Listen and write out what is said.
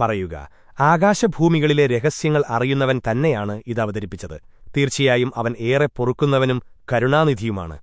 പറയുക ആകാശഭൂമികളിലെ രഹസ്യങ്ങൾ അറിയുന്നവൻ തന്നെയാണ് ഇത് അവതരിപ്പിച്ചത്. തീർച്ചയായും അവൻ ഏറെ പൊറുക്കുന്നവനും കരുണാനിധിയുമാണ്.